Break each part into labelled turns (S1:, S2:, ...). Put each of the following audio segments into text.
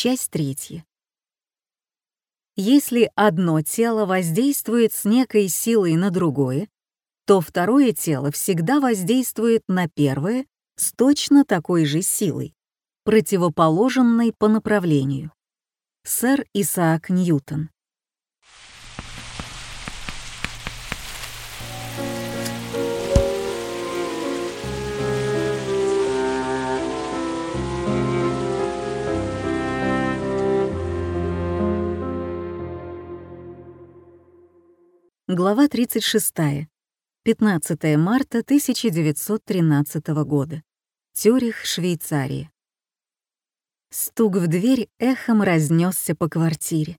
S1: Часть третья. Если одно тело воздействует с некой силой на другое, то второе тело всегда воздействует на первое с точно такой же силой, противоположной по направлению. Сэр Исаак Ньютон. Глава 36. 15 марта 1913 года. Тюрих, Швейцария. Стук в дверь эхом разнесся по квартире.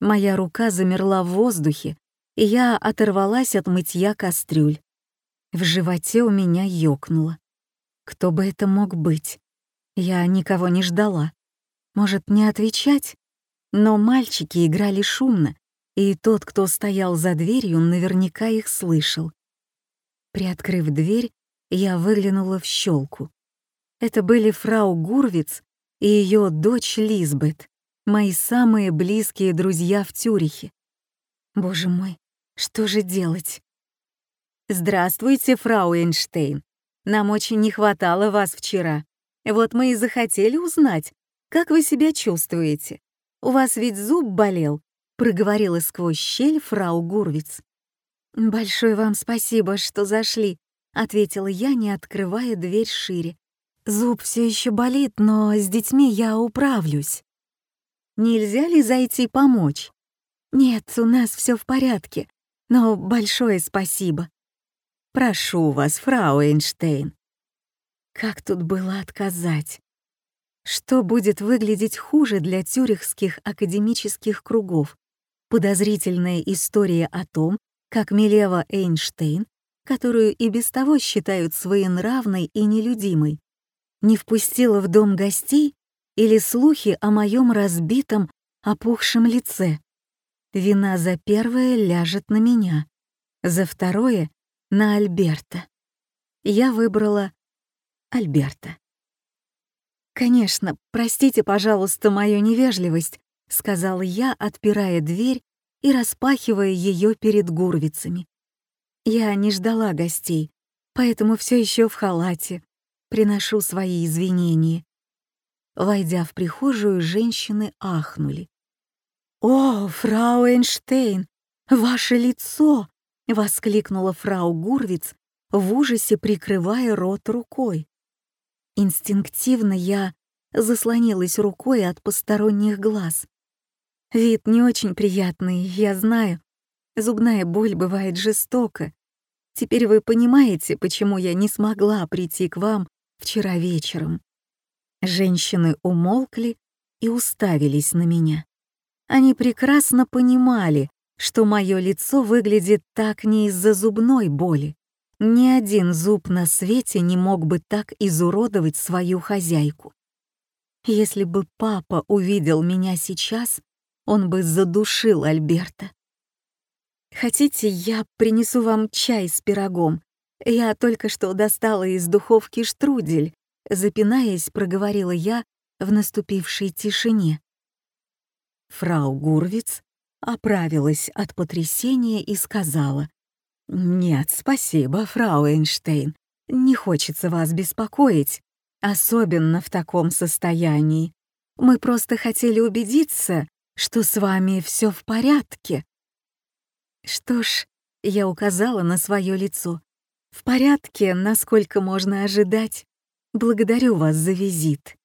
S1: Моя рука замерла в воздухе, и я оторвалась от мытья кастрюль. В животе у меня ёкнуло. Кто бы это мог быть? Я никого не ждала. Может, не отвечать? Но мальчики играли шумно, и тот, кто стоял за дверью, наверняка их слышал. Приоткрыв дверь, я выглянула в щелку. Это были фрау Гурвиц и ее дочь Лизбет, мои самые близкие друзья в Тюрихе. Боже мой, что же делать? «Здравствуйте, фрау Эйнштейн. Нам очень не хватало вас вчера. Вот мы и захотели узнать, как вы себя чувствуете. У вас ведь зуб болел, проговорила сквозь щель фрау Гурвиц. «Большое вам спасибо, что зашли», — ответила я, не открывая дверь шире. «Зуб все еще болит, но с детьми я управлюсь». «Нельзя ли зайти помочь?» «Нет, у нас все в порядке, но большое спасибо». «Прошу вас, фрау Эйнштейн». Как тут было отказать? Что будет выглядеть хуже для тюрихских академических кругов? Подозрительная история о том, как Милева Эйнштейн, которую и без того считают своенравной и нелюдимой, не впустила в дом гостей или слухи о моем разбитом, опухшем лице. Вина за первое ляжет на меня, за второе — на Альберта. Я выбрала Альберта. «Конечно, простите, пожалуйста, мою невежливость», — сказала я, отпирая дверь и распахивая ее перед гурвицами. Я не ждала гостей, поэтому все еще в халате. Приношу свои извинения. Войдя в прихожую, женщины ахнули. «О, фрау Эйнштейн, ваше лицо!» — воскликнула фрау Гурвиц, в ужасе прикрывая рот рукой. Инстинктивно я заслонилась рукой от посторонних глаз. Вид не очень приятный, я знаю. Зубная боль бывает жестоко. Теперь вы понимаете, почему я не смогла прийти к вам вчера вечером. Женщины умолкли и уставились на меня. Они прекрасно понимали, что мое лицо выглядит так не из-за зубной боли. Ни один зуб на свете не мог бы так изуродовать свою хозяйку. Если бы папа увидел меня сейчас, он бы задушил Альберта. «Хотите, я принесу вам чай с пирогом? Я только что достала из духовки штрудель», запинаясь, проговорила я в наступившей тишине. Фрау Гурвиц оправилась от потрясения и сказала, «Нет, спасибо, фрау Эйнштейн, не хочется вас беспокоить, особенно в таком состоянии. Мы просто хотели убедиться, что с вами все в порядке. Что ж, я указала на свое лицо. В порядке, насколько можно ожидать. Благодарю вас за визит.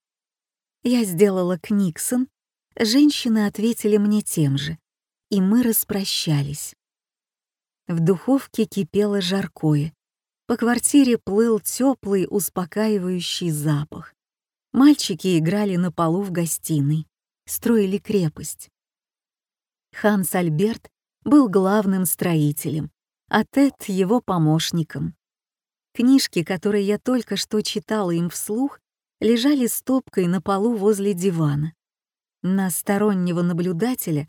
S1: Я сделала книксон, женщины ответили мне тем же, и мы распрощались. В духовке кипело жаркое. По квартире плыл теплый, успокаивающий запах. Мальчики играли на полу в гостиной строили крепость. Ханс Альберт был главным строителем, а Тед — его помощником. Книжки, которые я только что читала им вслух, лежали стопкой на полу возле дивана. На стороннего наблюдателя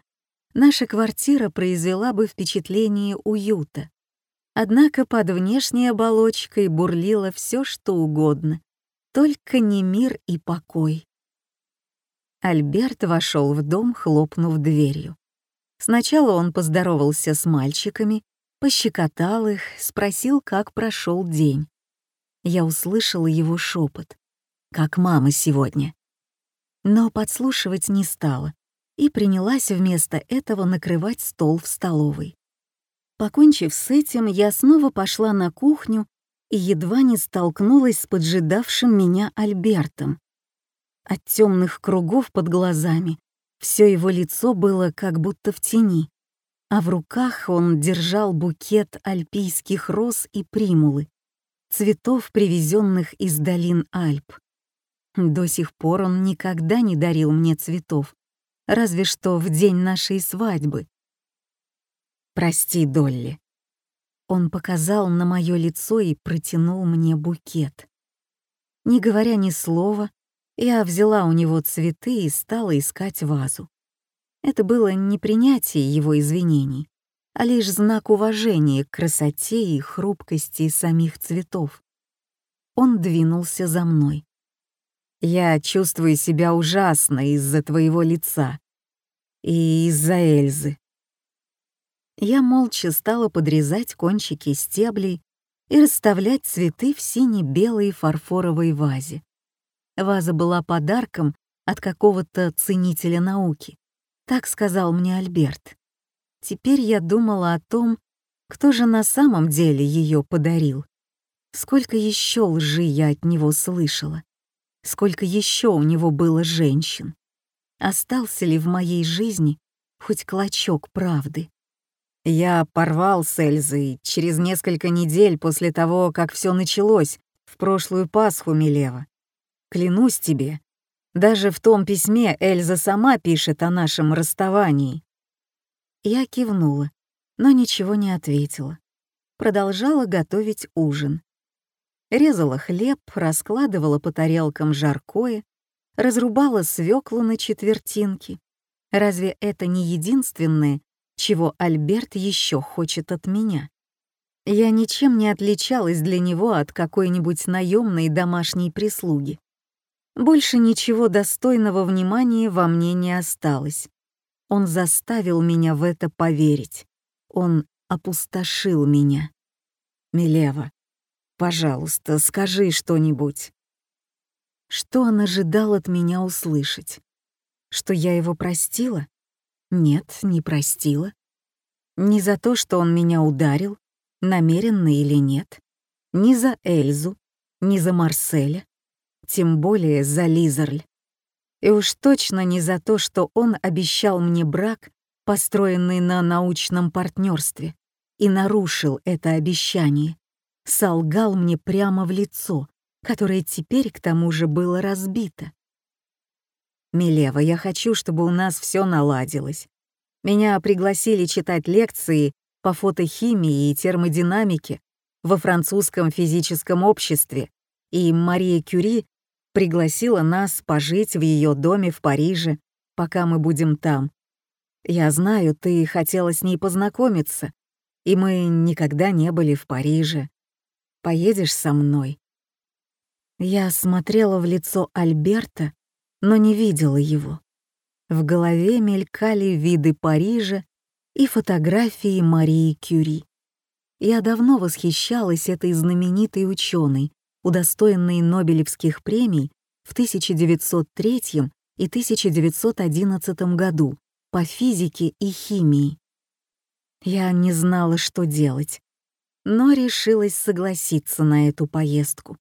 S1: наша квартира произвела бы впечатление уюта. Однако под внешней оболочкой бурлило все, что угодно, только не мир и покой. Альберт вошел в дом, хлопнув дверью. Сначала он поздоровался с мальчиками, пощекотал их, спросил, как прошел день. Я услышала его шепот. «Как мама сегодня?» Но подслушивать не стала и принялась вместо этого накрывать стол в столовой. Покончив с этим, я снова пошла на кухню и едва не столкнулась с поджидавшим меня Альбертом. От темных кругов под глазами все его лицо было как будто в тени, а в руках он держал букет альпийских роз и примулы, цветов, привезенных из долин Альп. До сих пор он никогда не дарил мне цветов, разве что в день нашей свадьбы. «Прости, Долли». Он показал на мое лицо и протянул мне букет. Не говоря ни слова, я взяла у него цветы и стала искать вазу. Это было не принятие его извинений, а лишь знак уважения к красоте и хрупкости самих цветов. Он двинулся за мной. «Я чувствую себя ужасно из-за твоего лица и из-за Эльзы. Я молча стала подрезать кончики стеблей и расставлять цветы в сине-белой фарфоровой вазе. Ваза была подарком от какого-то ценителя науки. Так сказал мне Альберт. Теперь я думала о том, кто же на самом деле ее подарил. Сколько еще лжи я от него слышала. Сколько еще у него было женщин. Остался ли в моей жизни хоть клочок правды? Я порвал с Эльзой через несколько недель после того, как все началось, в прошлую Пасху Милева. Клянусь тебе, даже в том письме Эльза сама пишет о нашем расставании. Я кивнула, но ничего не ответила. Продолжала готовить ужин. Резала хлеб, раскладывала по тарелкам жаркое, разрубала свеклу на четвертинки. Разве это не единственное, чего Альберт еще хочет от меня. Я ничем не отличалась для него от какой-нибудь наемной домашней прислуги. Больше ничего достойного внимания во мне не осталось. Он заставил меня в это поверить. Он опустошил меня. Милева, пожалуйста, скажи что-нибудь. Что он ожидал от меня услышать? Что я его простила? Нет, не простила. Не за то, что он меня ударил, намеренно или нет. Ни за Эльзу, ни за Марселя. Тем более за Лизерль. И уж точно не за то, что он обещал мне брак, построенный на научном партнерстве, и нарушил это обещание. Солгал мне прямо в лицо, которое теперь к тому же было разбито. «Милева, я хочу, чтобы у нас все наладилось. Меня пригласили читать лекции по фотохимии и термодинамике во французском физическом обществе, и Мария Кюри пригласила нас пожить в ее доме в Париже, пока мы будем там. Я знаю, ты хотела с ней познакомиться, и мы никогда не были в Париже. Поедешь со мной?» Я смотрела в лицо Альберта, но не видела его. В голове мелькали виды Парижа и фотографии Марии Кюри. Я давно восхищалась этой знаменитой ученой, удостоенной Нобелевских премий в 1903 и 1911 году по физике и химии. Я не знала, что делать, но решилась согласиться на эту поездку.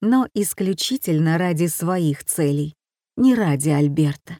S1: Но исключительно ради своих целей не ради Альберта.